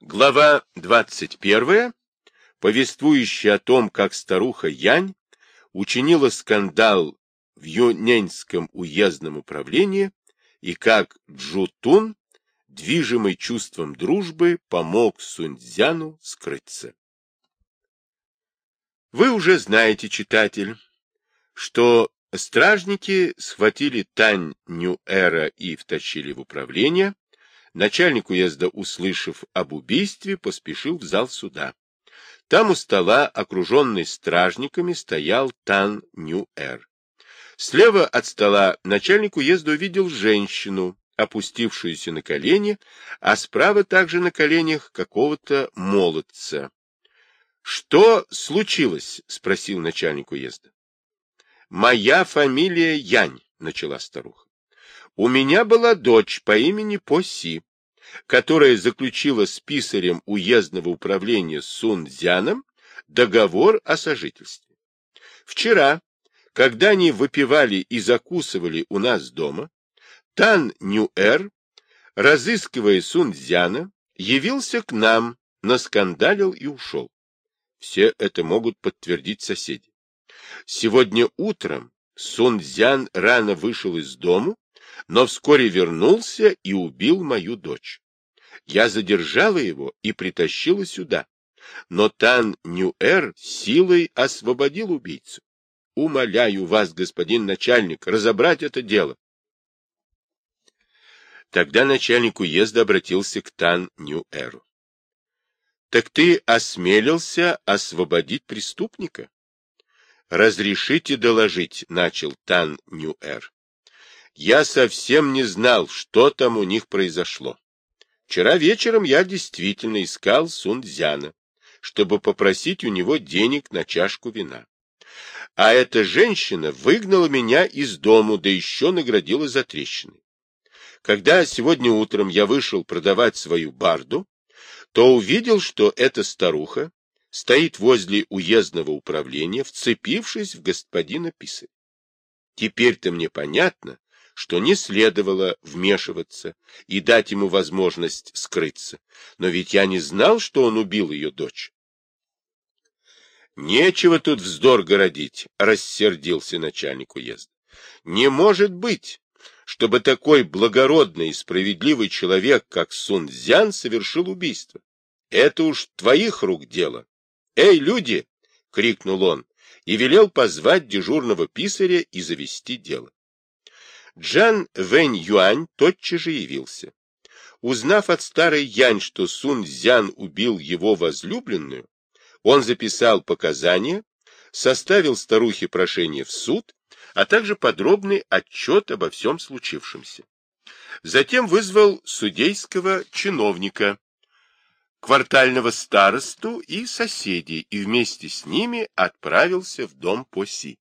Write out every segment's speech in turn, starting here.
Глава 21, повествующая о том, как старуха Янь учинила скандал в Юненском уездном управлении и как Джутун, движимый чувством дружбы, помог Сунцзяну скрыться. Вы уже знаете, читатель, что стражники схватили Тань Нюэра и втащили в управление, Начальник уезда, услышав об убийстве, поспешил в зал суда. Там у стола, окруженный стражниками, стоял Тан Нюэр. Слева от стола начальник уезда увидел женщину, опустившуюся на колени, а справа также на коленях какого-то молодца. — Что случилось? — спросил начальник уезда. — Моя фамилия Янь, — начала старуха. У меня была дочь по имени Поси, которая заключила с писарем уездного управления Сунцзяном договор о сожительстве. Вчера, когда они выпивали и закусывали у нас дома, Тан Нюэр, разыскивая Сунцзяна, явился к нам, наскандалил и ушел. Все это могут подтвердить соседи. Сегодня утром Сунцзян рано вышел из дому но вскоре вернулся и убил мою дочь. Я задержала его и притащила сюда, но Тан Нюэр силой освободил убийцу. Умоляю вас, господин начальник, разобрать это дело. Тогда начальник уезда обратился к Тан Нюэру. — Так ты осмелился освободить преступника? — Разрешите доложить, — начал Тан Нюэр. Я совсем не знал, что там у них произошло. Вчера вечером я действительно искал Сунцзяна, чтобы попросить у него денег на чашку вина. А эта женщина выгнала меня из дому, да еще наградила за трещины. Когда сегодня утром я вышел продавать свою барду, то увидел, что эта старуха стоит возле уездного управления, вцепившись в господина писаря. Теперь-то мне понятно, что не следовало вмешиваться и дать ему возможность скрыться. Но ведь я не знал, что он убил ее дочь. Нечего тут вздор городить, рассердился начальник уезда. Не может быть, чтобы такой благородный и справедливый человек, как Сунцзян, совершил убийство. Это уж твоих рук дело. Эй, люди! — крикнул он и велел позвать дежурного писаря и завести дело. Джан Вэнь Юань тотчас же явился. Узнав от старой Янь, что Сун Цзян убил его возлюбленную, он записал показания, составил старухе прошение в суд, а также подробный отчет обо всем случившемся. Затем вызвал судейского чиновника, квартального старосту и соседей, и вместе с ними отправился в дом Поси.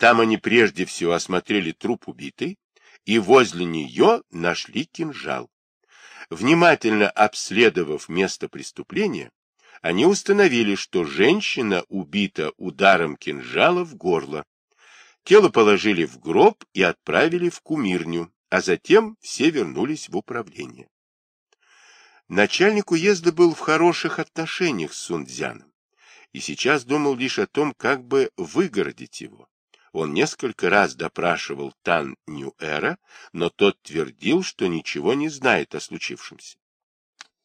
Там они прежде всего осмотрели труп убитой и возле нее нашли кинжал. Внимательно обследовав место преступления, они установили, что женщина убита ударом кинжала в горло. Тело положили в гроб и отправили в кумирню, а затем все вернулись в управление. Начальник уезда был в хороших отношениях с Сунцзяном и сейчас думал лишь о том, как бы выгородить его. Он несколько раз допрашивал Тан Ньюэра, но тот твердил, что ничего не знает о случившемся.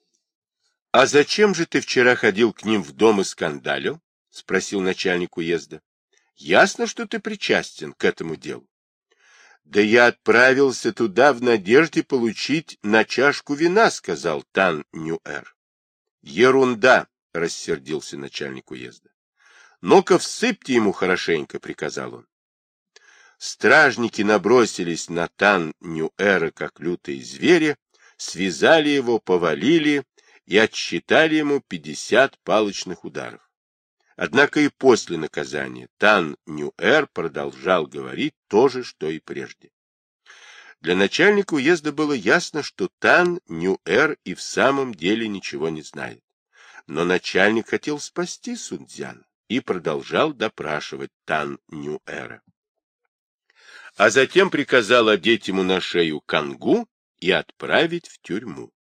— А зачем же ты вчера ходил к ним в дом и скандалил? — спросил начальник уезда. — Ясно, что ты причастен к этому делу. — Да я отправился туда в надежде получить на чашку вина, — сказал Тан Ньюэр. — Ерунда, — рассердился начальник уезда. — Ну-ка всыпьте ему хорошенько, — приказал он. Стражники набросились на Тан Ньюэра, как лютые звери, связали его, повалили и отсчитали ему пятьдесят палочных ударов. Однако и после наказания Тан Ньюэр продолжал говорить то же, что и прежде. Для начальника уезда было ясно, что Тан Ньюэр и в самом деле ничего не знает. Но начальник хотел спасти Сунцзяна и продолжал допрашивать Тан Ньюэра а затем приказал одеть ему на шею кангу и отправить в тюрьму.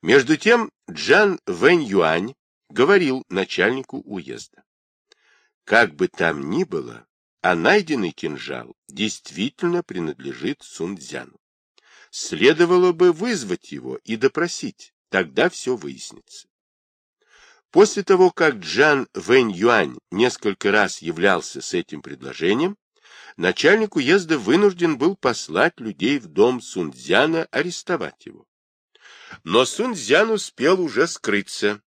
Между тем Джан Вэнь Юань говорил начальнику уезда. Как бы там ни было, а найденный кинжал действительно принадлежит Сунцзяну. Следовало бы вызвать его и допросить, тогда все выяснится. После того, как Джан Вэнь Юань несколько раз являлся с этим предложением, начальник уезда вынужден был послать людей в дом Сунцзяна арестовать его. Но Сунцзян успел уже скрыться,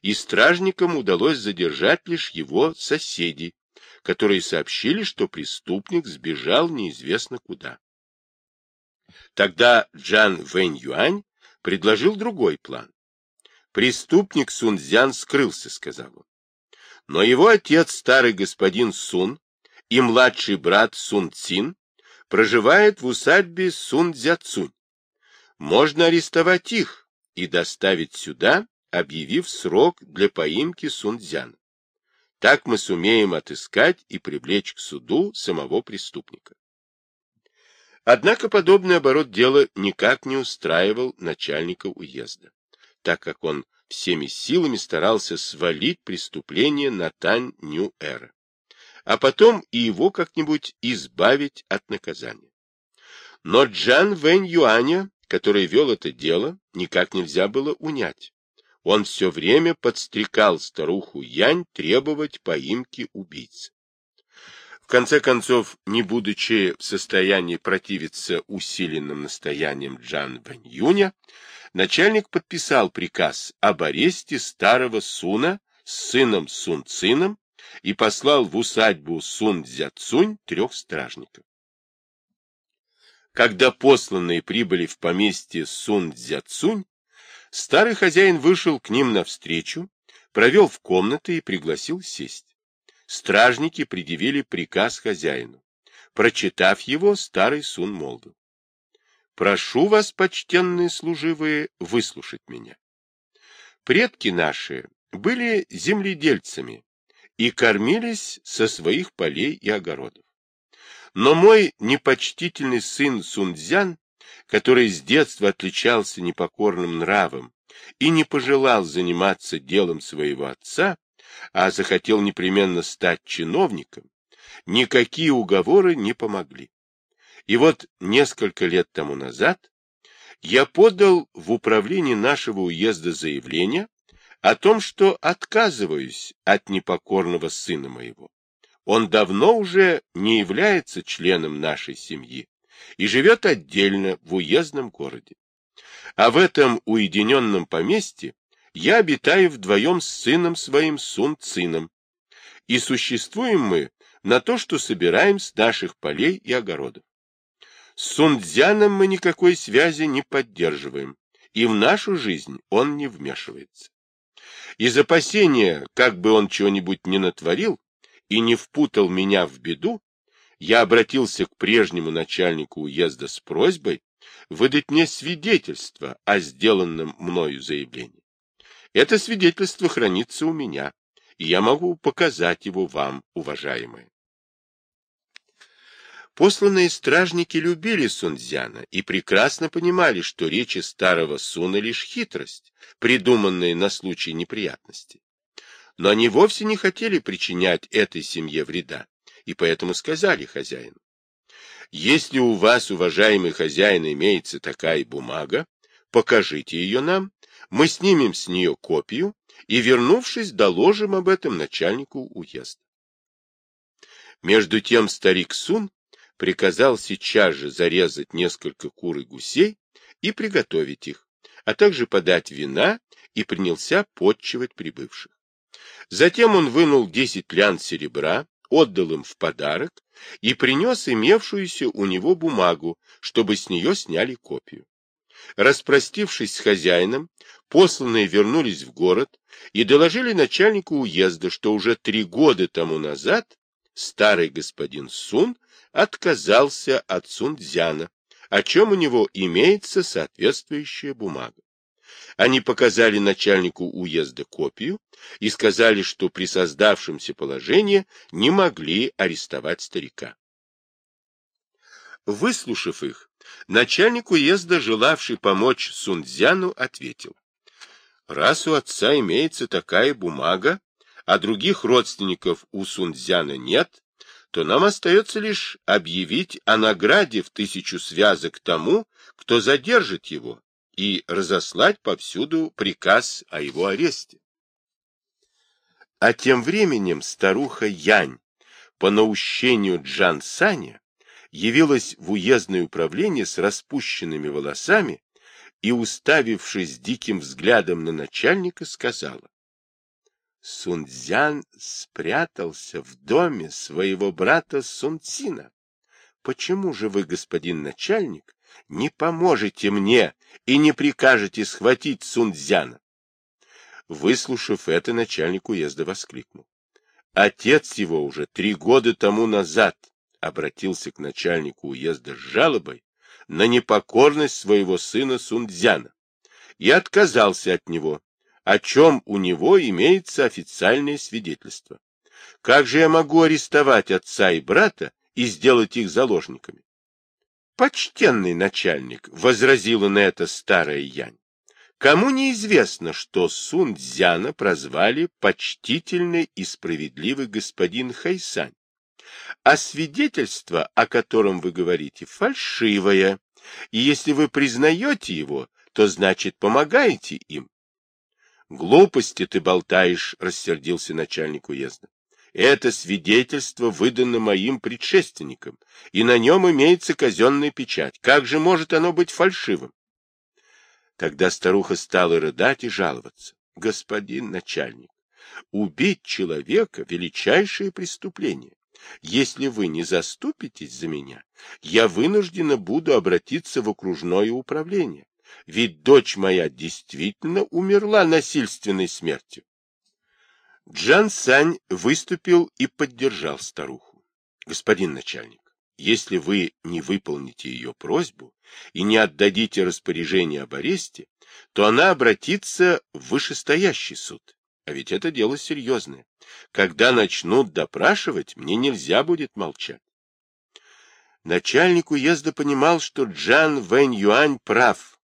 и стражникам удалось задержать лишь его соседей, которые сообщили, что преступник сбежал неизвестно куда. Тогда Джан Вэнь Юань предложил другой план. Преступник Сунцзян скрылся, сказал он. Но его отец, старый господин Сун, и младший брат Сун Цин проживают в усадьбе Сун Цзяцунь. Можно арестовать их и доставить сюда, объявив срок для поимки Сунцзяна. Так мы сумеем отыскать и привлечь к суду самого преступника. Однако подобный оборот дела никак не устраивал начальника уезда, так как он всеми силами старался свалить преступление на Тань Нью-Эра, а потом и его как-нибудь избавить от наказания. Но Джан Вэнь Юаня, который вел это дело, никак нельзя было унять. Он все время подстрекал старуху Янь требовать поимки убийцы. В конце концов, не будучи в состоянии противиться усиленным настояниям Джан Вэнь Юня, начальник подписал приказ об аресте старого Суна с сыном Сун Цином и послал в усадьбу Сун Цзяцунь трех стражников. Когда посланные прибыли в поместье Сун Цзяцунь, старый хозяин вышел к ним навстречу, провел в комнаты и пригласил сесть. Стражники предъявили приказ хозяину. Прочитав его, старый Сун молвил. Прошу вас, почтенные служивые, выслушать меня. Предки наши были земледельцами и кормились со своих полей и огородов. Но мой непочтительный сын Сунцзян, который с детства отличался непокорным нравом и не пожелал заниматься делом своего отца, а захотел непременно стать чиновником, никакие уговоры не помогли. И вот несколько лет тому назад я подал в управление нашего уезда заявление о том, что отказываюсь от непокорного сына моего. Он давно уже не является членом нашей семьи и живет отдельно в уездном городе. А в этом уединенном поместье я обитаю вдвоем с сыном своим Сун Цином, и существуем мы на то, что собираем с наших полей и огородов. С Сунцзяном мы никакой связи не поддерживаем, и в нашу жизнь он не вмешивается. Из опасения, как бы он чего-нибудь не натворил и не впутал меня в беду, я обратился к прежнему начальнику уезда с просьбой выдать мне свидетельство о сделанном мною заявлении. Это свидетельство хранится у меня, и я могу показать его вам, уважаемые. Посланные стражники любили Сунцзяна и прекрасно понимали, что речи старого Суна лишь хитрость, придуманная на случай неприятности. Но они вовсе не хотели причинять этой семье вреда, и поэтому сказали хозяину. Если у вас, уважаемый хозяин, имеется такая бумага, покажите ее нам, мы снимем с нее копию и, вернувшись, доложим об этом начальнику уезда. Между тем старик Сун приказал сейчас же зарезать несколько кур и гусей и приготовить их, а также подать вина и принялся подчивать прибывших. Затем он вынул десять лян серебра, отдал им в подарок и принес имевшуюся у него бумагу, чтобы с нее сняли копию. Распростившись с хозяином, посланные вернулись в город и доложили начальнику уезда, что уже три года тому назад старый господин Сун отказался от Сунцзяна, о чем у него имеется соответствующая бумага. Они показали начальнику уезда копию и сказали, что при создавшемся положении не могли арестовать старика. Выслушав их, начальник уезда, желавший помочь Сунцзяну, ответил. Раз у отца имеется такая бумага, а других родственников у Сунцзяна нет, то нам остается лишь объявить о награде в тысячу связок тому, кто задержит его, и разослать повсюду приказ о его аресте. А тем временем старуха Янь по наущению Джан Саня явилась в уездное управление с распущенными волосами и, уставившись диким взглядом на начальника, сказала, Сунцзян спрятался в доме своего брата Сунцина. Почему же вы, господин начальник, не поможете мне и не прикажете схватить Сунцзяна? Выслушав это, начальник уезда воскликнул. Отец его уже три года тому назад обратился к начальнику уезда с жалобой на непокорность своего сына Сунцзяна и отказался от него, о чем у него имеется официальное свидетельство. Как же я могу арестовать отца и брата и сделать их заложниками? Почтенный начальник, — возразила на это старая Янь, — кому неизвестно, что Сун Цзяна прозвали почтительный и справедливый господин Хайсань, а свидетельство, о котором вы говорите, фальшивое, и если вы признаете его, то значит помогаете им. Глупости ты болтаешь, рассердился начальник уезда. Это свидетельство выдано моим предшественникам, и на нем имеется казенная печать. Как же может оно быть фальшивым? Тогда старуха стала рыдать и жаловаться. Господин начальник, убить человека — величайшее преступление. Если вы не заступитесь за меня, я вынуждена буду обратиться в окружное управление ведь дочь моя действительно умерла насильственной смертью. Джан Сань выступил и поддержал старуху. Господин начальник, если вы не выполните ее просьбу и не отдадите распоряжение об аресте, то она обратится в вышестоящий суд. А ведь это дело серьезное. Когда начнут допрашивать, мне нельзя будет молчать. Начальник уезда понимал, что Джан Вэнь Юань прав,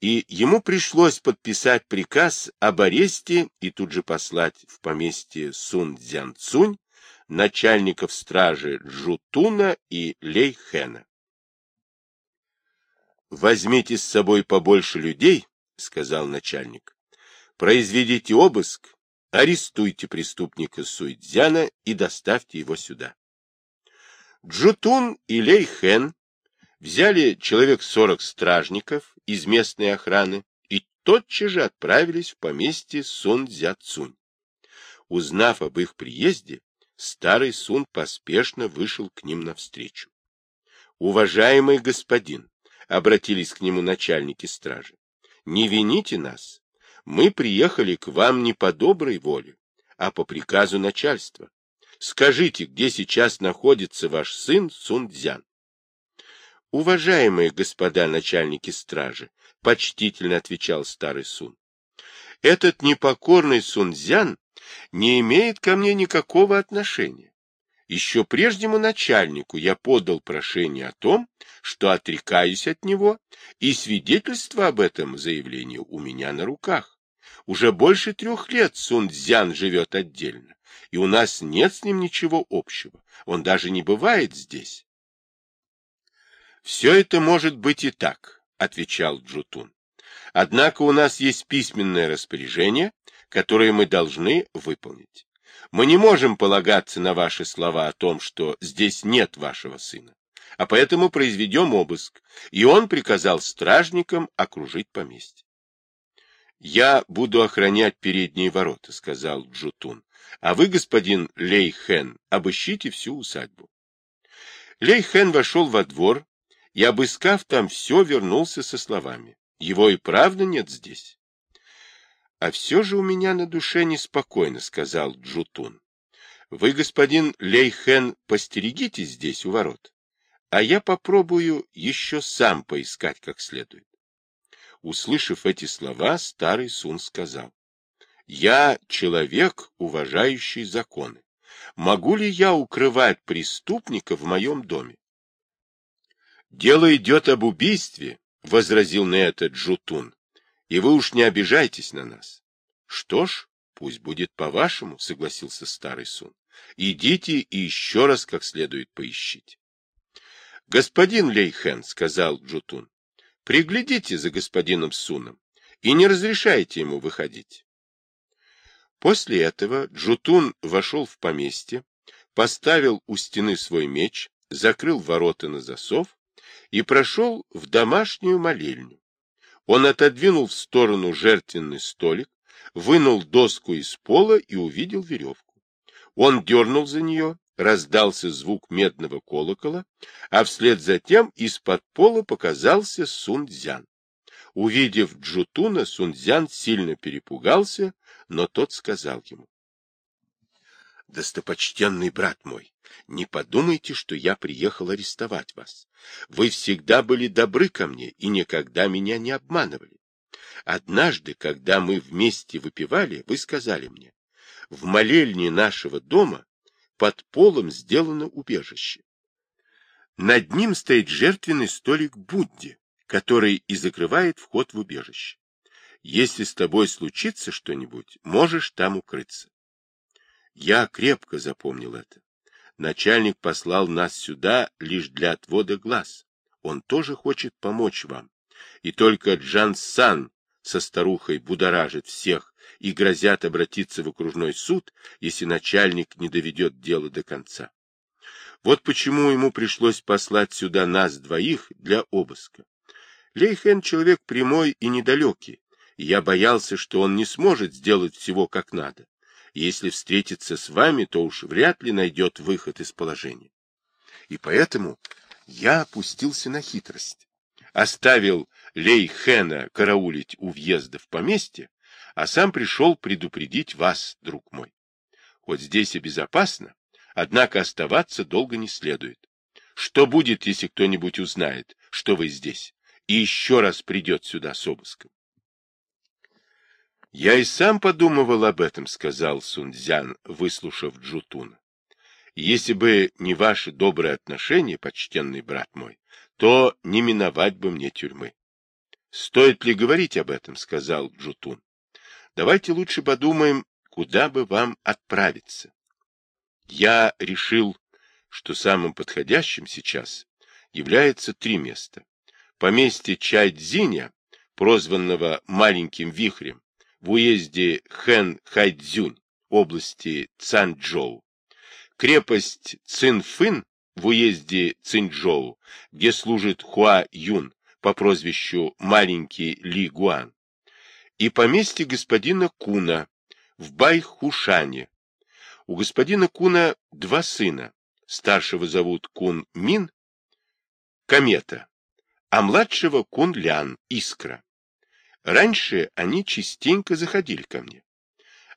и ему пришлось подписать приказ об аресте и тут же послать в поместье Сун Цзян Цунь начальников стражи Джутуна и Лей Хэна. «Возьмите с собой побольше людей», — сказал начальник, — «произведите обыск, арестуйте преступника Суйцзяна и доставьте его сюда». Джутун и Лей Хэн взяли человек сорок стражников из местной охраны и тотчас же отправились в поместье Сун Цзяцунь. Узнав об их приезде, старый Сун поспешно вышел к ним навстречу. «Уважаемый господин», — обратились к нему начальники стражи, — «не вините нас. Мы приехали к вам не по доброй воле, а по приказу начальства. Скажите, где сейчас находится ваш сын Сун Цзян?» Уважаемые господа начальники стражи, почтительно отвечал старый Сун, этот непокорный Сунцзян не имеет ко мне никакого отношения. Еще прежнему начальнику я подал прошение о том, что отрекаюсь от него, и свидетельство об этом заявлении у меня на руках. Уже больше трех лет Сунцзян живет отдельно, и у нас нет с ним ничего общего. Он даже не бывает здесь. Все это может быть и так, отвечал Джутун. Однако у нас есть письменное распоряжение, которое мы должны выполнить. Мы не можем полагаться на ваши слова о том, что здесь нет вашего сына, а поэтому произведем обыск, и он приказал стражникам окружить поместье. «Я буду охранять передние ворота», — сказал Джутун, «а вы, господин Лей Хэн, обыщите всю усадьбу». Лей Хэн вошел во двор, и, обыскав там все, вернулся со словами. Его и правда нет здесь. — А все же у меня на душе неспокойно, — сказал Джутун. — Вы, господин Лейхен, постерегите здесь у ворот, а я попробую еще сам поискать как следует. Услышав эти слова, старый Сун сказал. — Я человек, уважающий законы. Могу ли я укрывать преступника в моем доме? Дело идет об убийстве, — возразил на это Джутун. И вы уж не обижайтесь на нас. Что ж, пусть будет по-вашему, согласился старый Сун. Идите и еще раз как следует поищите. Господин Лейхен, сказал Джутун, приглядите за господином Суном и не разрешайте ему выходить. После этого Джутун вошел в поместье, поставил у стены свой меч, закрыл ворота на засов и прошел в домашнюю молельню. Он отодвинул в сторону жертвенный столик, вынул доску из пола и увидел веревку. Он дернул за нее, раздался звук медного колокола, а вслед за тем из-под пола показался Сунцзян. Увидев Джутуна, Сунцзян сильно перепугался, но тот сказал ему. — Достопочтенный брат мой, не подумайте, что я приехал арестовать вас. Вы всегда были добры ко мне и никогда меня не обманывали. Однажды, когда мы вместе выпивали, вы сказали мне, в молельне нашего дома под полом сделано убежище. Над ним стоит жертвенный столик Будде, который и закрывает вход в убежище. Если с тобой случится что-нибудь, можешь там укрыться. Я крепко запомнил это. Начальник послал нас сюда лишь для отвода глаз. Он тоже хочет помочь вам. И только Джан Сан со старухой будоражит всех и грозят обратиться в окружной суд, если начальник не доведет дело до конца. Вот почему ему пришлось послать сюда нас двоих для обыска. Лейхен человек прямой и недалекий, и я боялся, что он не сможет сделать всего как надо. Если встретится с вами, то уж вряд ли найдет выход из положения. И поэтому я опустился на хитрость. Оставил Лей Хэна караулить у въезда в поместье, а сам пришел предупредить вас, друг мой. Хоть здесь и безопасно, однако оставаться долго не следует. Что будет, если кто-нибудь узнает, что вы здесь, и еще раз придет сюда с обыском? Я и сам подумывал об этом, сказал Сунцзян, выслушав Джутуна. Если бы не ваши добрые отношения, почтенный брат мой, то не миновать бы мне тюрьмы. Стоит ли говорить об этом, сказал Джутун. Давайте лучше подумаем, куда бы вам отправиться. Я решил, что самым подходящим сейчас является три места. Поместье Чайдзиня, прозванного маленьким вихрем, в уезде Хэн-Хайцзюнь, области Цанчжоу, крепость Цинфын в уезде Цинчжоу, где служит Хуа Юн по прозвищу Маленький Ли Гуан, и поместье господина Куна в Байхушане. У господина Куна два сына, старшего зовут Кун Мин, Комета, а младшего Кун Лян, Искра. Раньше они частенько заходили ко мне.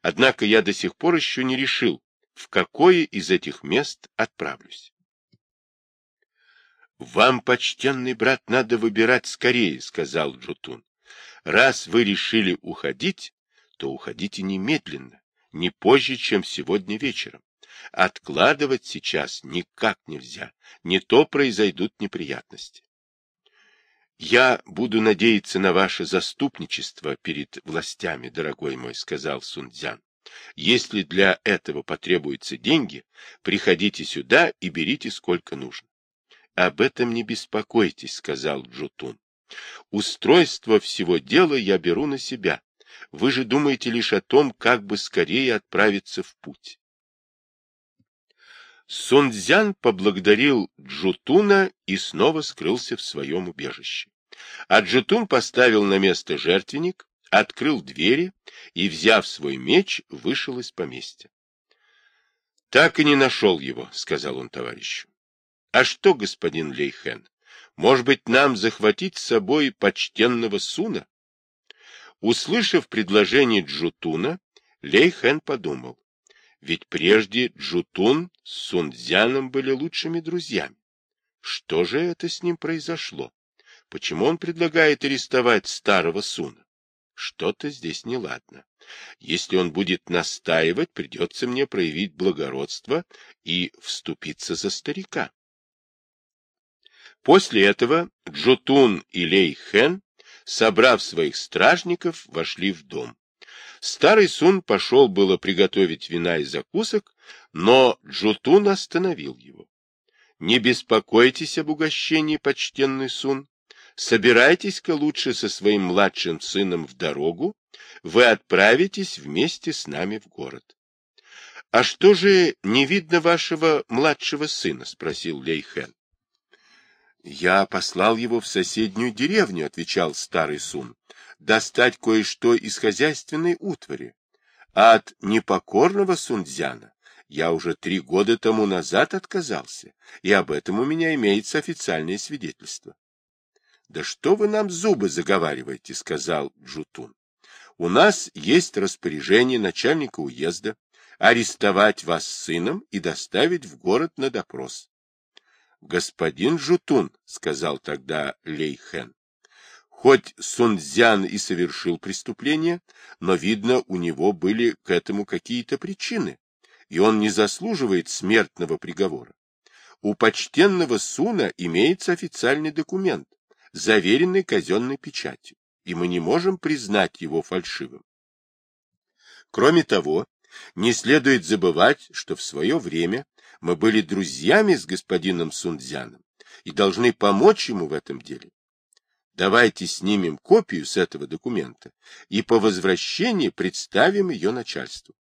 Однако я до сих пор еще не решил, в какое из этих мест отправлюсь. «Вам, почтенный брат, надо выбирать скорее», — сказал Джутун. «Раз вы решили уходить, то уходите немедленно, не позже, чем сегодня вечером. Откладывать сейчас никак нельзя, не то произойдут неприятности. «Я буду надеяться на ваше заступничество перед властями, дорогой мой», — сказал Сунцзян. «Если для этого потребуются деньги, приходите сюда и берите сколько нужно». «Об этом не беспокойтесь», — сказал Джутун. «Устройство всего дела я беру на себя. Вы же думаете лишь о том, как бы скорее отправиться в путь». Сунцзян поблагодарил Джутуна и снова скрылся в своем убежище. А Джутун поставил на место жертвенник, открыл двери и, взяв свой меч, вышел из поместья. — Так и не нашел его, — сказал он товарищу. — А что, господин Лейхен, может быть, нам захватить с собой почтенного Суна? Услышав предложение Джутуна, Лейхен подумал, ведь прежде Джутун с Сунцзяном были лучшими друзьями. Что же это с ним произошло? Почему он предлагает арестовать старого Суна? Что-то здесь неладно. Если он будет настаивать, придется мне проявить благородство и вступиться за старика. После этого Джутун и Лей Хэн собрав своих стражников, вошли в дом. Старый Сун пошел было приготовить вина и закусок, но Джутун остановил его. — Не беспокойтесь об угощении, почтенный Сун. Собирайтесь-ка лучше со своим младшим сыном в дорогу, вы отправитесь вместе с нами в город. — А что же не видно вашего младшего сына? — спросил Лейхен. — Я послал его в соседнюю деревню, — отвечал старый Сун, — достать кое-что из хозяйственной утвари. А от непокорного Сунцзяна я уже три года тому назад отказался, и об этом у меня имеется официальное свидетельство. — Да что вы нам зубы заговариваете, — сказал Джутун. — У нас есть распоряжение начальника уезда арестовать вас с сыном и доставить в город на допрос. — Господин Жутун, — сказал тогда Лейхен, — хоть Сунцзян и совершил преступление, но, видно, у него были к этому какие-то причины, и он не заслуживает смертного приговора. У почтенного Суна имеется официальный документ, заверенный казенной печатью, и мы не можем признать его фальшивым. Кроме того, не следует забывать, что в свое время мы были друзьями с господином Сунцзяном и должны помочь ему в этом деле. Давайте снимем копию с этого документа и по возвращении представим ее начальству.